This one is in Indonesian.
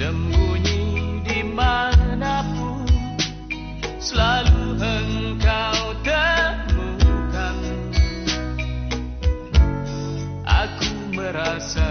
sembunyi di mana pun selalu engkau temukan. Aku merasa